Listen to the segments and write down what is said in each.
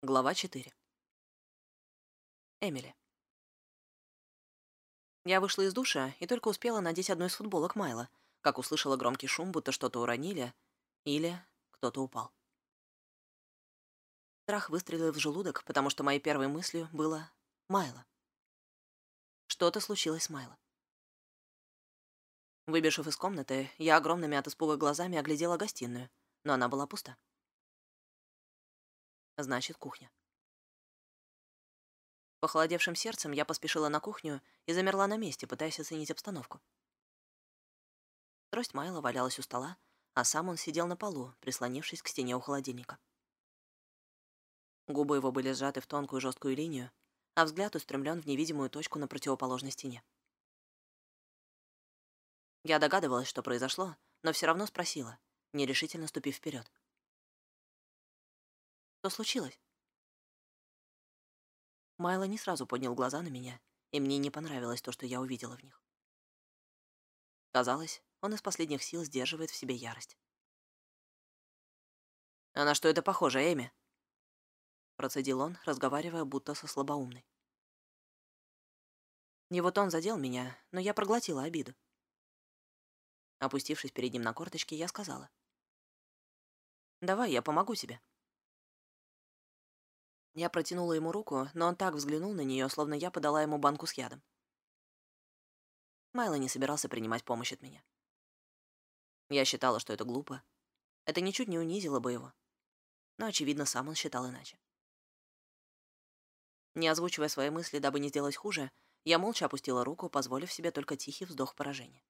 Глава 4. Эмили. Я вышла из душа и только успела надеть одну из футболок Майла, как услышала громкий шум, будто что-то уронили или кто-то упал. Страх выстрелил в желудок, потому что моей первой мыслью было «Майла». Что-то случилось с Майло. Выбежав из комнаты, я огромными от испуга глазами оглядела гостиную, но она была пуста. Значит, кухня. Похолодевшим сердцем я поспешила на кухню и замерла на месте, пытаясь оценить обстановку. Трость Майла валялась у стола, а сам он сидел на полу, прислонившись к стене у холодильника. Губы его были сжаты в тонкую жесткую линию, а взгляд устремлен в невидимую точку на противоположной стене. Я догадывалась, что произошло, но все равно спросила, нерешительно ступив вперед. Что случилось?» Майло не сразу поднял глаза на меня, и мне не понравилось то, что я увидела в них. Казалось, он из последних сил сдерживает в себе ярость. «А на что это похоже, Эми?» Процедил он, разговаривая будто со слабоумной. Его тон задел меня, но я проглотила обиду. Опустившись перед ним на корточки, я сказала. «Давай, я помогу тебе». Я протянула ему руку, но он так взглянул на нее, словно я подала ему банку с ядом. Майло не собирался принимать помощь от меня. Я считала, что это глупо. Это ничуть не унизило бы его. Но, очевидно, сам он считал иначе. Не озвучивая свои мысли, дабы не сделать хуже, я молча опустила руку, позволив себе только тихий вздох поражения.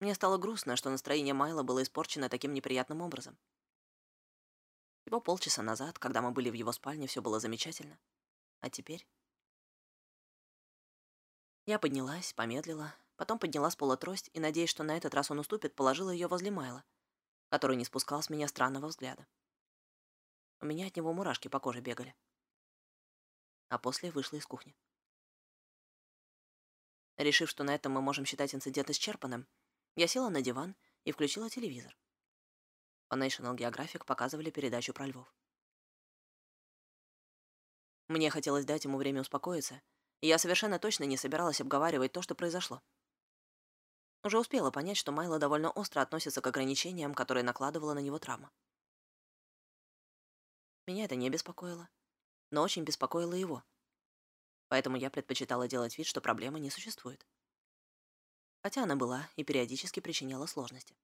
Мне стало грустно, что настроение Майла было испорчено таким неприятным образом. Его полчаса назад, когда мы были в его спальне, все было замечательно. А теперь... Я поднялась, помедлила, потом подняла с пола трость и, надеясь, что на этот раз он уступит, положила ее возле Майла, который не спускал с меня странного взгляда. У меня от него мурашки по коже бегали. А после вышла из кухни. Решив, что на этом мы можем считать инцидент исчерпанным, я села на диван и включила телевизор. По National Geographic показывали передачу про львов. Мне хотелось дать ему время успокоиться, и я совершенно точно не собиралась обговаривать то, что произошло. Уже успела понять, что Майло довольно остро относится к ограничениям, которые накладывала на него травма. Меня это не беспокоило, но очень беспокоило его. Поэтому я предпочитала делать вид, что проблемы не существует. Хотя она была и периодически причиняла сложности.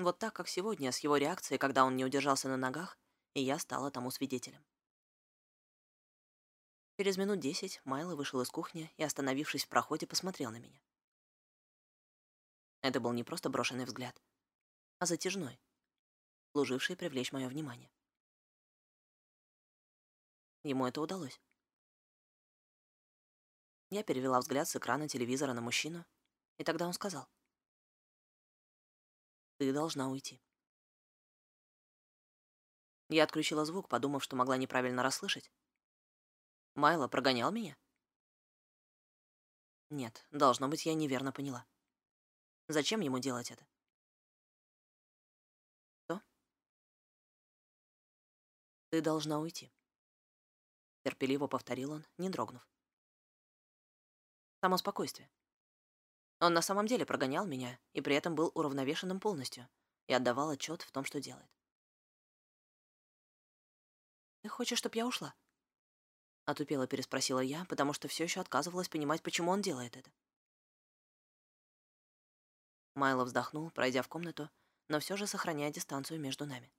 Вот так, как сегодня, с его реакцией, когда он не удержался на ногах, и я стала тому свидетелем. Через минут десять Майло вышел из кухни и, остановившись в проходе, посмотрел на меня. Это был не просто брошенный взгляд, а затяжной, служивший привлечь мое внимание. Ему это удалось. Я перевела взгляд с экрана телевизора на мужчину, и тогда он сказал — ты должна уйти. Я отключила звук, подумав, что могла неправильно расслышать. Майло прогонял меня? Нет, должно быть, я неверно поняла. Зачем ему делать это? Что? Ты должна уйти. Терпеливо повторил он, не дрогнув. Само спокойствие. Он на самом деле прогонял меня и при этом был уравновешенным полностью и отдавал отчет в том, что делает. «Ты хочешь, чтобы я ушла?» Отупело переспросила я, потому что все еще отказывалась понимать, почему он делает это. Майло вздохнул, пройдя в комнату, но все же сохраняя дистанцию между нами.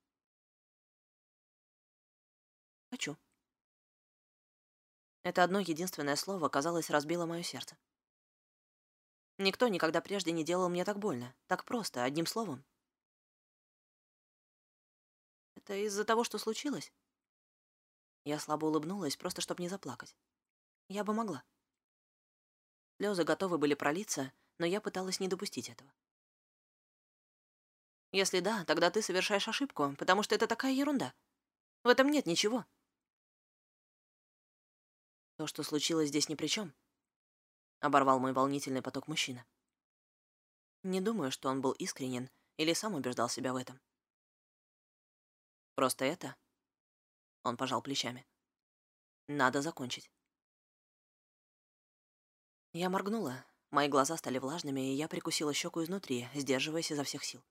«Хочу». Это одно единственное слово, казалось, разбило мое сердце. Никто никогда прежде не делал мне так больно, так просто, одним словом. Это из-за того, что случилось? Я слабо улыбнулась, просто чтобы не заплакать. Я бы могла. Слезы готовы были пролиться, но я пыталась не допустить этого. Если да, тогда ты совершаешь ошибку, потому что это такая ерунда. В этом нет ничего. То, что случилось здесь ни при чем. Оборвал мой волнительный поток мужчина. Не думаю, что он был искренен или сам убеждал себя в этом. Просто это Он пожал плечами. Надо закончить. Я моргнула. Мои глаза стали влажными, и я прикусила щеку изнутри, сдерживаясь изо всех сил.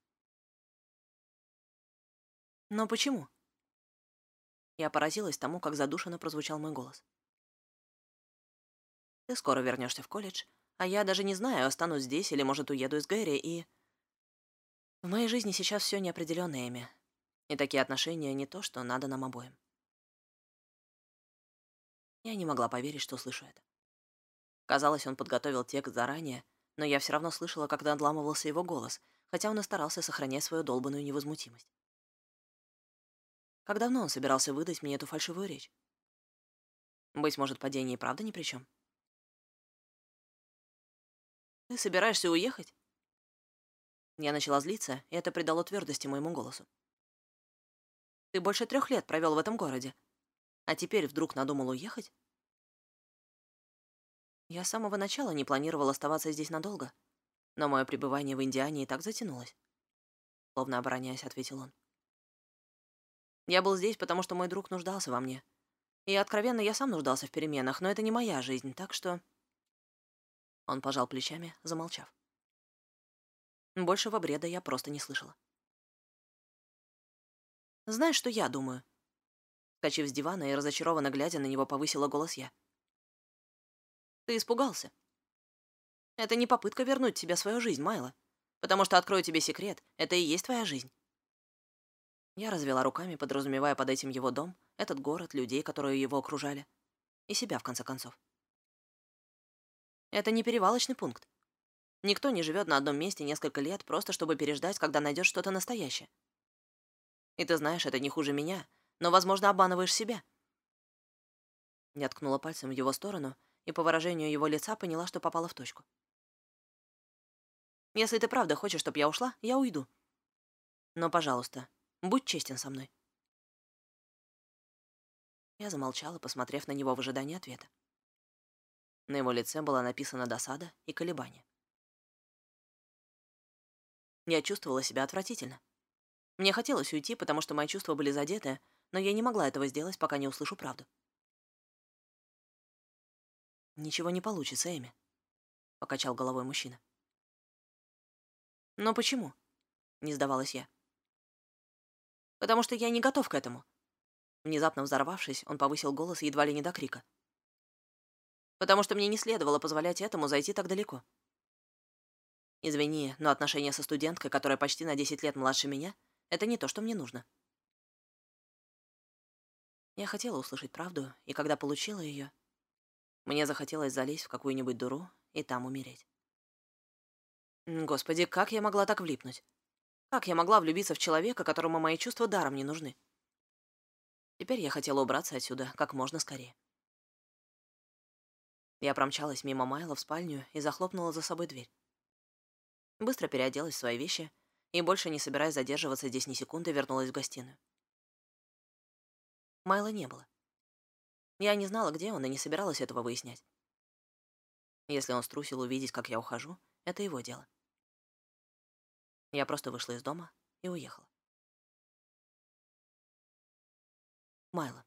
Но почему? Я поразилась тому, как задушенно прозвучал мой голос. Ты скоро вернешься в колледж, а я даже не знаю, останусь здесь или, может, уеду из Гэри, и... В моей жизни сейчас все неопределённое, Эми. И такие отношения не то, что надо нам обоим. Я не могла поверить, что слышу это. Казалось, он подготовил текст заранее, но я все равно слышала, когда отламывался его голос, хотя он и старался сохранять свою долбанную невозмутимость. Как давно он собирался выдать мне эту фальшивую речь? Быть может, падение и правда ни при чем? «Ты собираешься уехать?» Я начала злиться, и это придало твердости моему голосу. «Ты больше трех лет провел в этом городе, а теперь вдруг надумал уехать?» Я с самого начала не планировал оставаться здесь надолго, но мое пребывание в Индиане и так затянулось. Словно обороняясь, ответил он. Я был здесь, потому что мой друг нуждался во мне. И, откровенно, я сам нуждался в переменах, но это не моя жизнь, так что... Он пожал плечами, замолчав. Большего бреда я просто не слышала. «Знаешь, что я думаю?» Скачив с дивана и разочарованно глядя на него, повысила голос я. Ты испугался. Это не попытка вернуть тебе свою жизнь, Майло. Потому что, открою тебе секрет, это и есть твоя жизнь. Я развела руками, подразумевая под этим его дом, этот город, людей, которые его окружали. И себя, в конце концов. Это не перевалочный пункт. Никто не живет на одном месте несколько лет, просто чтобы переждать, когда найдешь что-то настоящее. И ты знаешь, это не хуже меня, но, возможно, обманываешь себя. Я ткнула пальцем в его сторону, и по выражению его лица поняла, что попала в точку. «Если ты правда хочешь, чтобы я ушла, я уйду. Но, пожалуйста, будь честен со мной». Я замолчала, посмотрев на него в ожидании ответа. На его лице была написана досада и колебание. Я чувствовала себя отвратительно. Мне хотелось уйти, потому что мои чувства были задеты, но я не могла этого сделать, пока не услышу правду. «Ничего не получится, Эми», — покачал головой мужчина. «Но почему?» — не сдавалась я. «Потому что я не готов к этому». Внезапно взорвавшись, он повысил голос едва ли не до крика. «Потому что мне не следовало позволять этому зайти так далеко. Извини, но отношения со студенткой, которая почти на 10 лет младше меня, это не то, что мне нужно». Я хотела услышать правду, и когда получила ее, мне захотелось залезть в какую-нибудь дуру и там умереть. Господи, как я могла так влипнуть? Как я могла влюбиться в человека, которому мои чувства даром не нужны? Теперь я хотела убраться отсюда как можно скорее. Я промчалась мимо Майла в спальню и захлопнула за собой дверь. Быстро переоделась в свои вещи и, больше не собираясь задерживаться здесь ни секунды, вернулась в гостиную. Майла не было. Я не знала, где он, и не собиралась этого выяснять. Если он струсил увидеть, как я ухожу, это его дело. Я просто вышла из дома и уехала. Майло.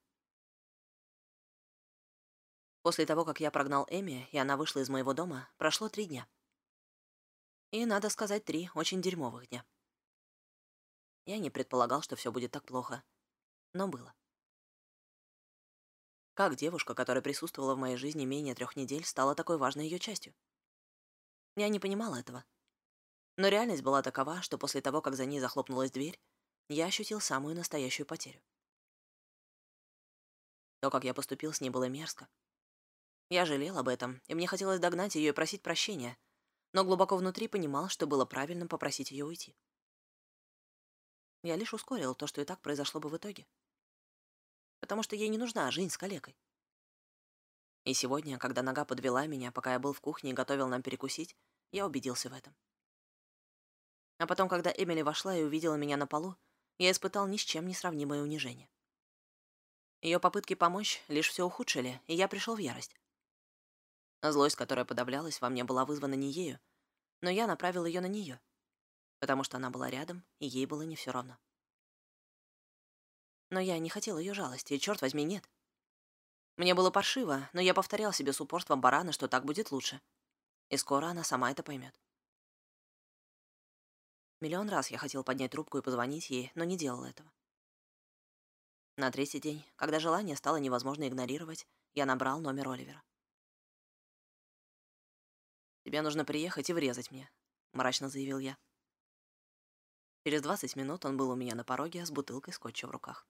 После того, как я прогнал Эми, и она вышла из моего дома, прошло три дня. И, надо сказать, три очень дерьмовых дня. Я не предполагал, что все будет так плохо, но было. Как девушка, которая присутствовала в моей жизни менее трех недель, стала такой важной ее частью? Я не понимала этого. Но реальность была такова, что после того, как за ней захлопнулась дверь, я ощутил самую настоящую потерю. То, как я поступил с ней, было мерзко. Я жалел об этом, и мне хотелось догнать ее и просить прощения, но глубоко внутри понимал, что было правильным попросить ее уйти. Я лишь ускорил то, что и так произошло бы в итоге потому что ей не нужна жизнь с калекой. И сегодня, когда нога подвела меня, пока я был в кухне и готовил нам перекусить, я убедился в этом. А потом, когда Эмили вошла и увидела меня на полу, я испытал ни с чем не сравнимое унижение. Ее попытки помочь лишь все ухудшили, и я пришел в ярость. Злость, которая подавлялась во мне, была вызвана не ею, но я направил ее на нее, потому что она была рядом, и ей было не все равно. Но я не хотел ее жалости, и, черт возьми, нет. Мне было паршиво, но я повторял себе с упорством барана, что так будет лучше. И скоро она сама это поймет. Миллион раз я хотел поднять трубку и позвонить ей, но не делал этого. На третий день, когда желание стало невозможно игнорировать, я набрал номер Оливера. «Тебе нужно приехать и врезать мне», — мрачно заявил я. Через 20 минут он был у меня на пороге с бутылкой скотча в руках.